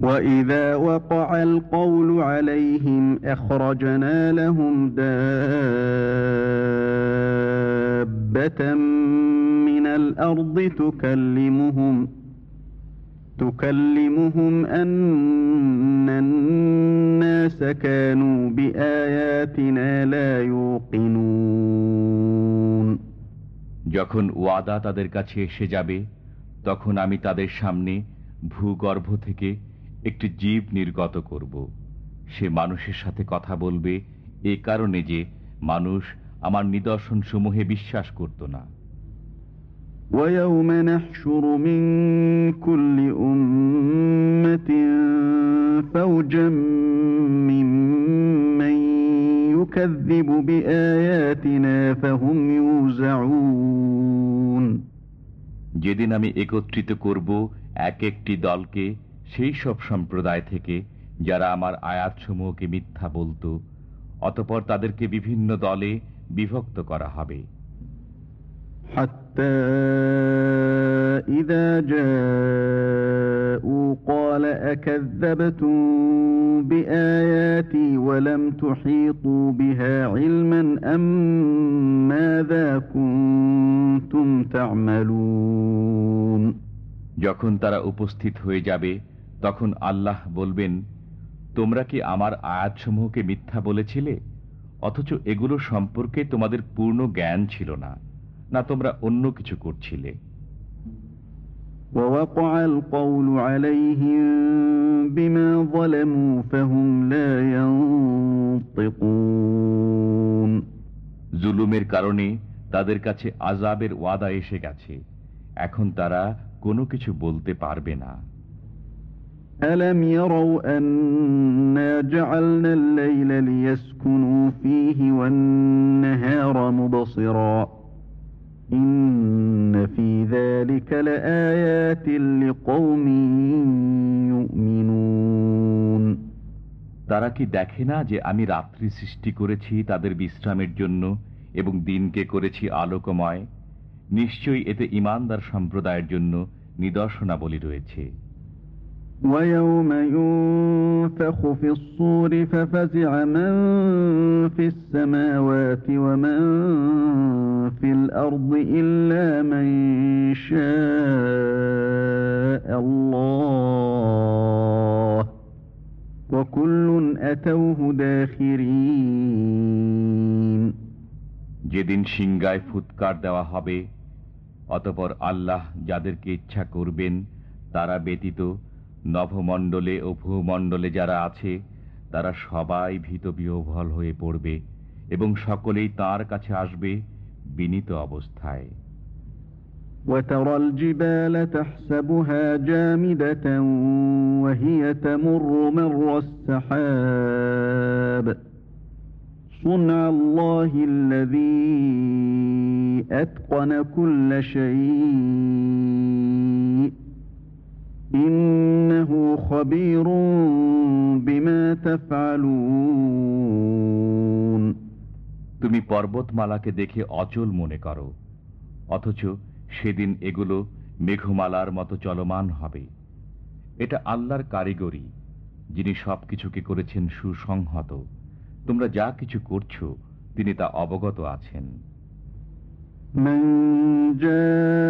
وإذا وقع القول عليهم أخرجنا لهم دابة من الأرض تكلمهم تكلمهم أن الناس كانوا بآياتنا لا يوقنون যখন ওয়াদা তাদের কাছে এসে যাবে তখন আমি তাদের সামনে ভূগর্ভ থেকে একটি জীব নির্গত করব সে মানুষের সাথে কথা বলবে এ কারণে যে মানুষ আমার নিদর্শন সমূহে বিশ্বাস করত না ويوم نحشر من كل أمة فوجا ممن يكذب بآياتنا فهم يوزعون যেদিন আমি একত্রিত করব এক একটি দলকে সেই সব সম্প্রদায় থেকে যারা আমার আয়াতসমূহকে মিথ্যা বলতো অতপর তাদেরকে বিভিন্ন দলে বিভক্ত করা হবে حتى إذا جاءوا قال أكذبتم بآياتي ولم تحيطوا بها علما أم ماذا كنتم تعملون যখন তারা উপস্থিত হয়ে যাবে তখন আল্লাহ বলবেন তোমরা কি আমার আয়াতসমূহকে মিথ্যা বলেছিলে? অথচ এগুলো সম্পর্কে তোমাদের পূর্ণ জ্ঞান ছিল না না তোমরা অন্য কিছু করছিলে? জুলুমের কারণে তাদের কাছে আজাবের ওয়াদা এসে গেছে। এখন তারা কোনো কিছু বলতে পারবে না। ألم يروا أنا جعلنا الليل ليسكنوا فيه والنهار مبصرا إن في ذلك لآيات لقوم يؤمنون তারা কি দেখে না যে আমি রাত্রি সৃষ্টি করেছি তাদের বিশ্রামের জন্য এবং দিনকে করেছি আলোকময় নিশ্চয়ই এতে ইমানদার সম্প্রদায়ের জন্য নিদর্শনাবলী রয়েছে ويوم ينفخ في الصور ففزع من في السماوات ومن في الأرض إلا من شاء الله وكل أتوه داخرين যেদিন সিংগায় ফুৎকার দেওয়া হবে অতপর আল্লাহ যাদেরকে ইচ্ছা করবেন তারা ব্যতীত নভমণ্ডলে ও ভূমণ্ডলে যারা আছে তারা সবাই ভীত বিহ্বল হয়ে পড়বে এবং সকলেই তার কাছে আসবে বিনীত অবস্থায় وترى الجبال تحسبها جامدة وهي تمر مر السحاب صنع الله الذي أتقن كل شيء إنه خبير بما تفعلون তুমি পর্বতমালাকে দেখে অচল মনে করো অথচ সেদিন এগুলো মেঘমালার মতো চলমান হবে এটা আল্লাহর কারিগরি যিনি সবকিছুকে করেছেন সুসংহত তোমরা যা কিছু করছো তিনি তা অবগত আছেন من جاء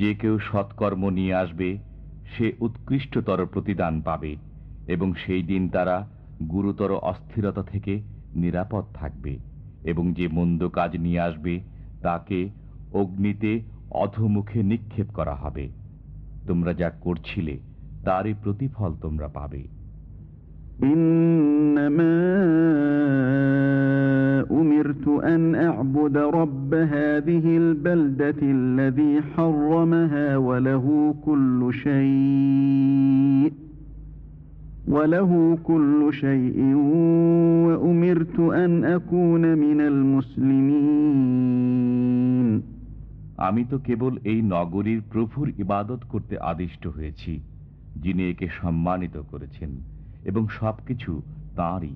যে কেউ সৎকর্ম নিয়ে আসবে, সে উৎকৃষ্টতর প্রতিদান পাবে এবং সেই দিন তারা গুরুতর অস্থিরতা থেকে নিরাপদ থাকবে এবং যে মন্দ কাজ নিয়ে আসবে, তাকে অগ্নিতে অধমুখে নিক্ষেপ করা হবে। তোমরা যা করছিলে, তারই প্রতিফল তোমরা পাবে। أمرت أن أعبد رب هذه البلدة الذي حرمها وله كل شيء وله كل شيء وأمرت أن أكون من المسلمين আমি তো কেবল এই নগরীর প্রভুর ইবাদত করতে আদিষ্ট হয়েছি যিনি একে সম্মানিত করেছেন এবং সবকিছু তাঁরই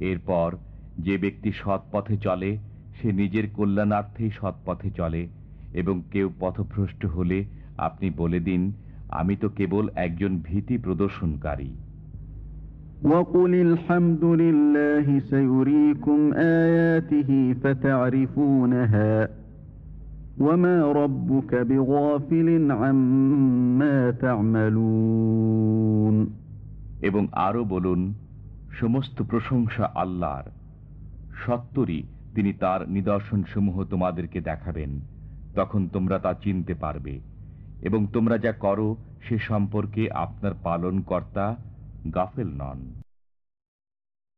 এরপর যে ব্যক্তি সৎ পথে চলে সে নিজের কল্যাণার্থেই সৎ পথে চলে এবং কেউ পথভ্রষ্ট হলে আপনি বলে দিন আমি তো কেবল একজন ভীতি প্রদর্শনকারী وقل الحمد لله سيريكم آياته فتعرفونها وما ربك بغافل عما تعملون এবং আরো বলুন সমস্ত প্রশংসা আল্লাহর। সত্তরই তিনি তার নিদর্শনসমূহ তোমাদেরকে দেখাবেন। তখন তোমরা তা চিনতে পারবে। এবং তোমরা যা করো সে সম্পর্কে আপনার পালনকর্তা গাফেল নন।